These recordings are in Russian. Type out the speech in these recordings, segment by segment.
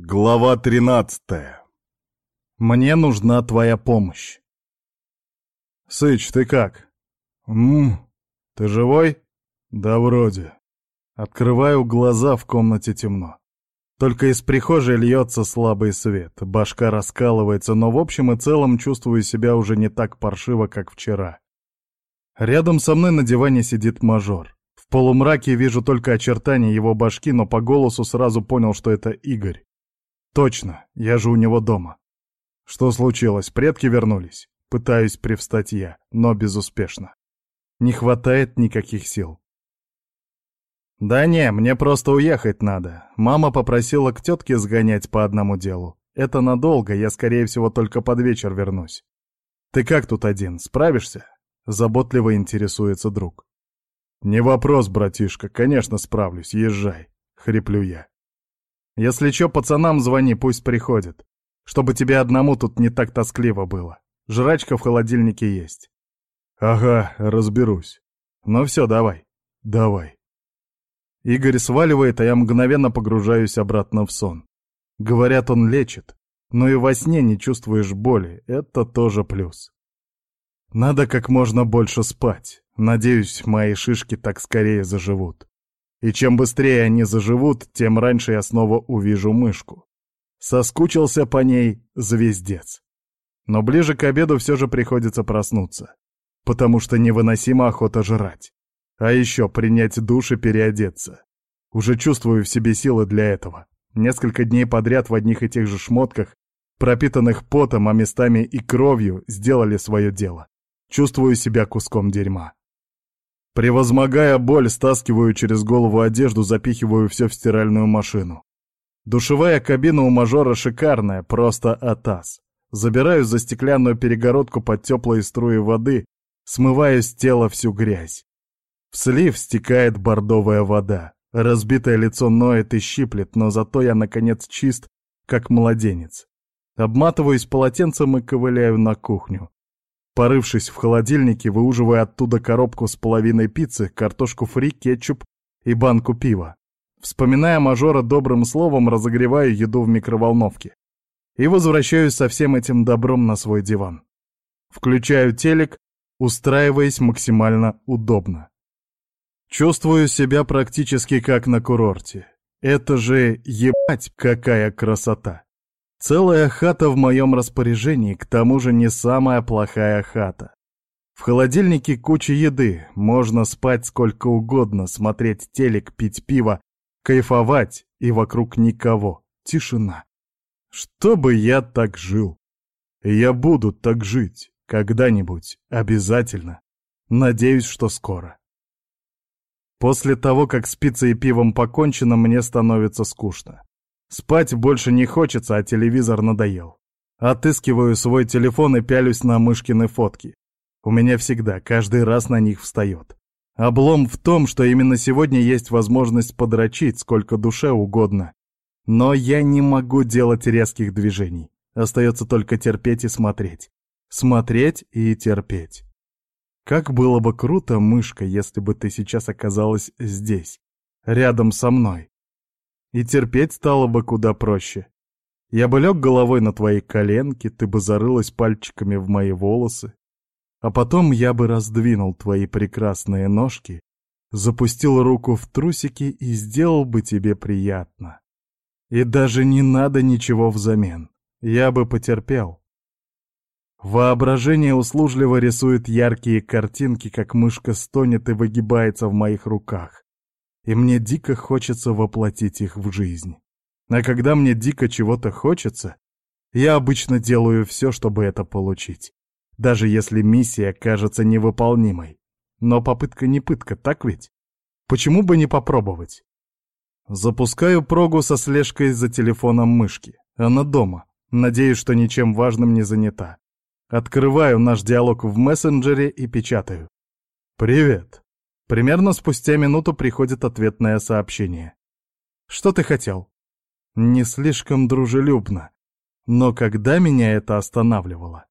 Глава 13 Мне нужна твоя помощь. Сыч, ты как? Ммм, ты живой? Да вроде. Открываю глаза, в комнате темно. Только из прихожей льется слабый свет, башка раскалывается, но в общем и целом чувствую себя уже не так паршиво, как вчера. Рядом со мной на диване сидит мажор. В полумраке вижу только очертания его башки, но по голосу сразу понял, что это Игорь. Точно, я же у него дома. Что случилось, предки вернулись? Пытаюсь привстать я, но безуспешно. Не хватает никаких сил. Да не, мне просто уехать надо. Мама попросила к тетке сгонять по одному делу. Это надолго, я, скорее всего, только под вечер вернусь. Ты как тут один, справишься? Заботливо интересуется друг. Не вопрос, братишка, конечно, справлюсь, езжай. Хриплю я. Если чё, пацанам звони, пусть приходят. Чтобы тебе одному тут не так тоскливо было. Жрачка в холодильнике есть. Ага, разберусь. Ну все, давай. Давай. Игорь сваливает, а я мгновенно погружаюсь обратно в сон. Говорят, он лечит. Но и во сне не чувствуешь боли. Это тоже плюс. Надо как можно больше спать. Надеюсь, мои шишки так скорее заживут. И чем быстрее они заживут, тем раньше я снова увижу мышку. Соскучился по ней звездец. Но ближе к обеду все же приходится проснуться, потому что невыносимо охота жрать. А еще принять душ и переодеться. Уже чувствую в себе силы для этого. Несколько дней подряд в одних и тех же шмотках, пропитанных потом, а местами и кровью, сделали свое дело. Чувствую себя куском дерьма. Превозмогая боль, стаскиваю через голову одежду, запихиваю все в стиральную машину. Душевая кабина у мажора шикарная, просто атас. Забираю за стеклянную перегородку под теплые струи воды, смываю с тела всю грязь. В слив стекает бордовая вода. Разбитое лицо ноет и щиплет, но зато я, наконец, чист, как младенец. Обматываюсь полотенцем и ковыляю на кухню. Порывшись в холодильнике, выуживаю оттуда коробку с половиной пиццы, картошку фри, кетчуп и банку пива. Вспоминая мажора добрым словом, разогреваю еду в микроволновке. И возвращаюсь со всем этим добром на свой диван. Включаю телек, устраиваясь максимально удобно. Чувствую себя практически как на курорте. Это же ебать какая красота! Целая хата в моем распоряжении, к тому же не самая плохая хата. В холодильнике куча еды, можно спать сколько угодно, смотреть телек, пить пиво, кайфовать, и вокруг никого. Тишина. Чтобы я так жил. Я буду так жить. Когда-нибудь. Обязательно. Надеюсь, что скоро. После того, как с пиццей и пивом покончено, мне становится скучно. Спать больше не хочется, а телевизор надоел. Отыскиваю свой телефон и пялюсь на мышкины фотки. У меня всегда, каждый раз на них встает. Облом в том, что именно сегодня есть возможность подрочить сколько душе угодно. Но я не могу делать резких движений. Остается только терпеть и смотреть. Смотреть и терпеть. Как было бы круто, мышка, если бы ты сейчас оказалась здесь, рядом со мной. И терпеть стало бы куда проще. Я бы лег головой на твои коленки, ты бы зарылась пальчиками в мои волосы. А потом я бы раздвинул твои прекрасные ножки, запустил руку в трусики и сделал бы тебе приятно. И даже не надо ничего взамен. Я бы потерпел. Воображение услужливо рисует яркие картинки, как мышка стонет и выгибается в моих руках и мне дико хочется воплотить их в жизнь. А когда мне дико чего-то хочется, я обычно делаю все, чтобы это получить, даже если миссия кажется невыполнимой. Но попытка не пытка, так ведь? Почему бы не попробовать? Запускаю прогу со слежкой за телефоном мышки. Она дома. Надеюсь, что ничем важным не занята. Открываю наш диалог в мессенджере и печатаю. «Привет. Примерно спустя минуту приходит ответное сообщение. «Что ты хотел?» Не слишком дружелюбно. Но когда меня это останавливало?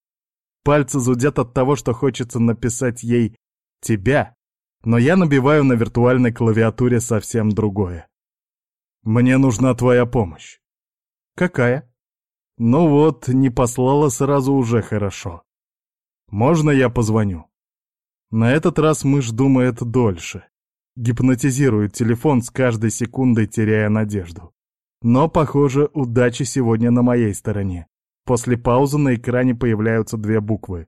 Пальцы зудят от того, что хочется написать ей «тебя», но я набиваю на виртуальной клавиатуре совсем другое. «Мне нужна твоя помощь». Какая? Ну вот, не послала сразу уже хорошо. Можно я позвоню? На этот раз мышь думает дольше. Гипнотизирует телефон с каждой секундой, теряя надежду. Но, похоже, удача сегодня на моей стороне. После паузы на экране появляются две буквы.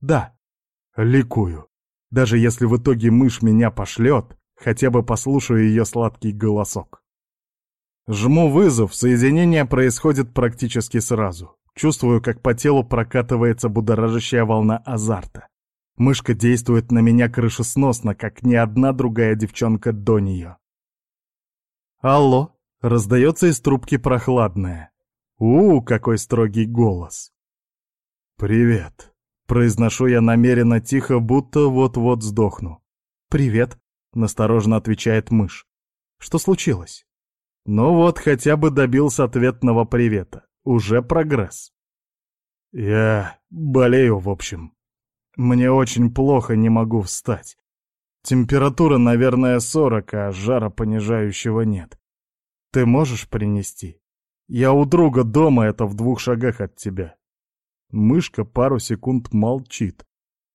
Да, ликую. Даже если в итоге мышь меня пошлет, хотя бы послушаю ее сладкий голосок. Жму вызов, соединение происходит практически сразу. Чувствую, как по телу прокатывается будоражащая волна азарта. Мышка действует на меня крышесносно, как ни одна другая девчонка до нее. «Алло!» — раздается из трубки прохладная. у, какой строгий голос!» «Привет!» — произношу я намеренно тихо, будто вот-вот сдохну. «Привет!» — настороженно отвечает мышь. «Что случилось?» Ну вот, хотя бы добился ответного привета. Уже прогресс. «Я болею, в общем», мне очень плохо, не могу встать. Температура, наверное, сорок, а жара понижающего нет. Ты можешь принести? Я у друга дома, это в двух шагах от тебя. Мышка пару секунд молчит.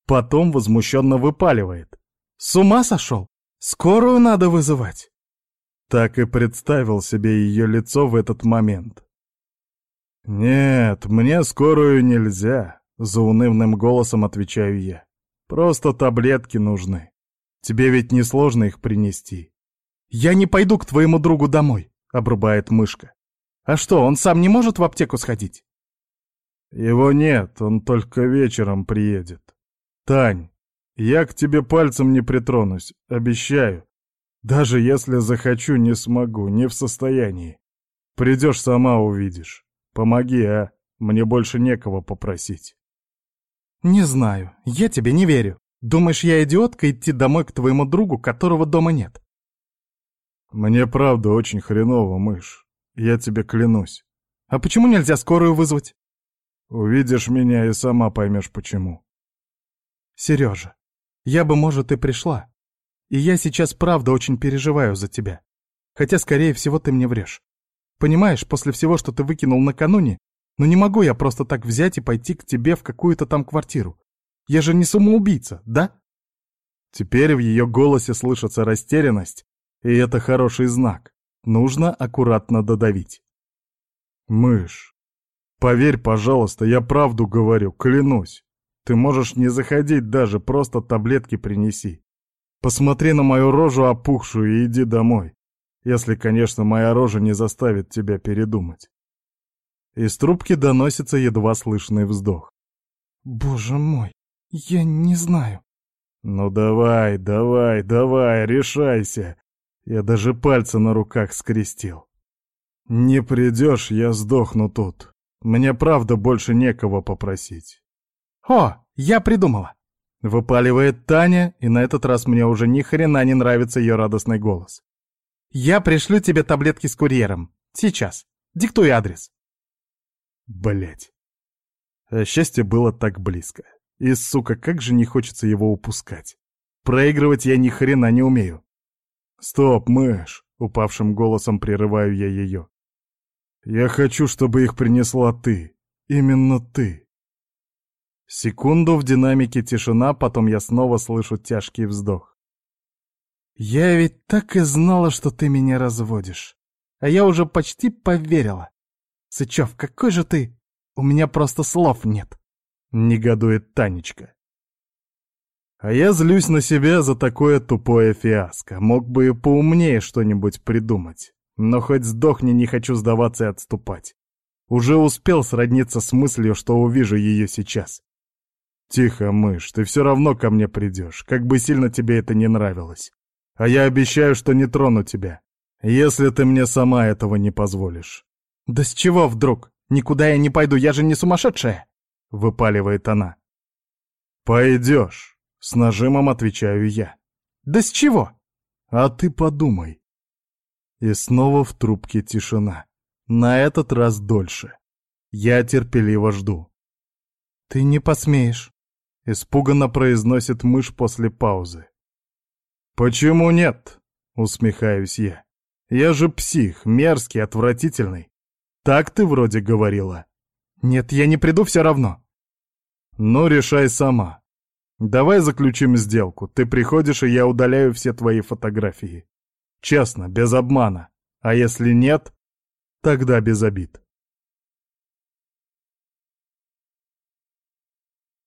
Потом возмущенно выпаливает. С ума сошел? Скорую надо вызывать. Так и представил себе ее лицо в этот момент. Нет, мне скорую нельзя. Заунывным голосом отвечаю я. Просто таблетки нужны. Тебе ведь не сложно их принести. Я не пойду к твоему другу домой, обрубает мышка. А что, он сам не может в аптеку сходить? Его нет, он только вечером приедет. Тань, я к тебе пальцем не притронусь, обещаю. Даже если захочу, не смогу, не в состоянии. Придешь, сама увидишь. Помоги, а? Мне больше некого попросить. «Не знаю. Я тебе не верю. Думаешь, я идиотка идти домой к твоему другу, которого дома нет?» «Мне правда очень хреново, мышь. Я тебе клянусь. А почему нельзя скорую вызвать?» «Увидишь меня и сама поймешь, почему». «Сережа, я бы, может, и пришла. И я сейчас правда очень переживаю за тебя. Хотя, скорее всего, ты мне врешь. Понимаешь, после всего, что ты выкинул накануне, но не могу я просто так взять и пойти к тебе в какую-то там квартиру. Я же не самоубийца, да? Теперь в ее голосе слышится растерянность, и это хороший знак. Нужно аккуратно додавить. Мышь, поверь, пожалуйста, я правду говорю, клянусь. Ты можешь не заходить даже, просто таблетки принеси. Посмотри на мою рожу опухшую и иди домой. Если, конечно, моя рожа не заставит тебя передумать. Из трубки доносится едва слышный вздох. «Боже мой, я не знаю». «Ну давай, давай, давай, решайся!» Я даже пальцы на руках скрестил. «Не придешь, я сдохну тут. Мне правда больше некого попросить». «О, я придумала!» Выпаливает Таня, и на этот раз мне уже ни хрена не нравится ее радостный голос. «Я пришлю тебе таблетки с курьером. Сейчас. Диктуй адрес». Блять. А счастье было так близко. И, сука, как же не хочется его упускать. Проигрывать я ни хрена не умею. Стоп, мышь, упавшим голосом прерываю я ее. Я хочу, чтобы их принесла ты. Именно ты. Секунду в динамике тишина, потом я снова слышу тяжкий вздох. «Я ведь так и знала, что ты меня разводишь. А я уже почти поверила. Сычев, какой же ты? У меня просто слов нет. Негодует Танечка. А я злюсь на себя за такое тупое фиаско. Мог бы и поумнее что-нибудь придумать. Но хоть сдохни, не хочу сдаваться и отступать. Уже успел сродниться с мыслью, что увижу ее сейчас. Тихо, мышь, ты все равно ко мне придешь, как бы сильно тебе это не нравилось. А я обещаю, что не трону тебя, если ты мне сама этого не позволишь. «Да с чего вдруг? Никуда я не пойду, я же не сумасшедшая!» — выпаливает она. «Пойдешь», — с нажимом отвечаю я. «Да с чего?» «А ты подумай». И снова в трубке тишина. На этот раз дольше. Я терпеливо жду. «Ты не посмеешь», — испуганно произносит мышь после паузы. «Почему нет?» — усмехаюсь я. «Я же псих, мерзкий, отвратительный. Так ты вроде говорила. Нет, я не приду все равно. Ну, решай сама. Давай заключим сделку. Ты приходишь, и я удаляю все твои фотографии. Честно, без обмана. А если нет, тогда без обид.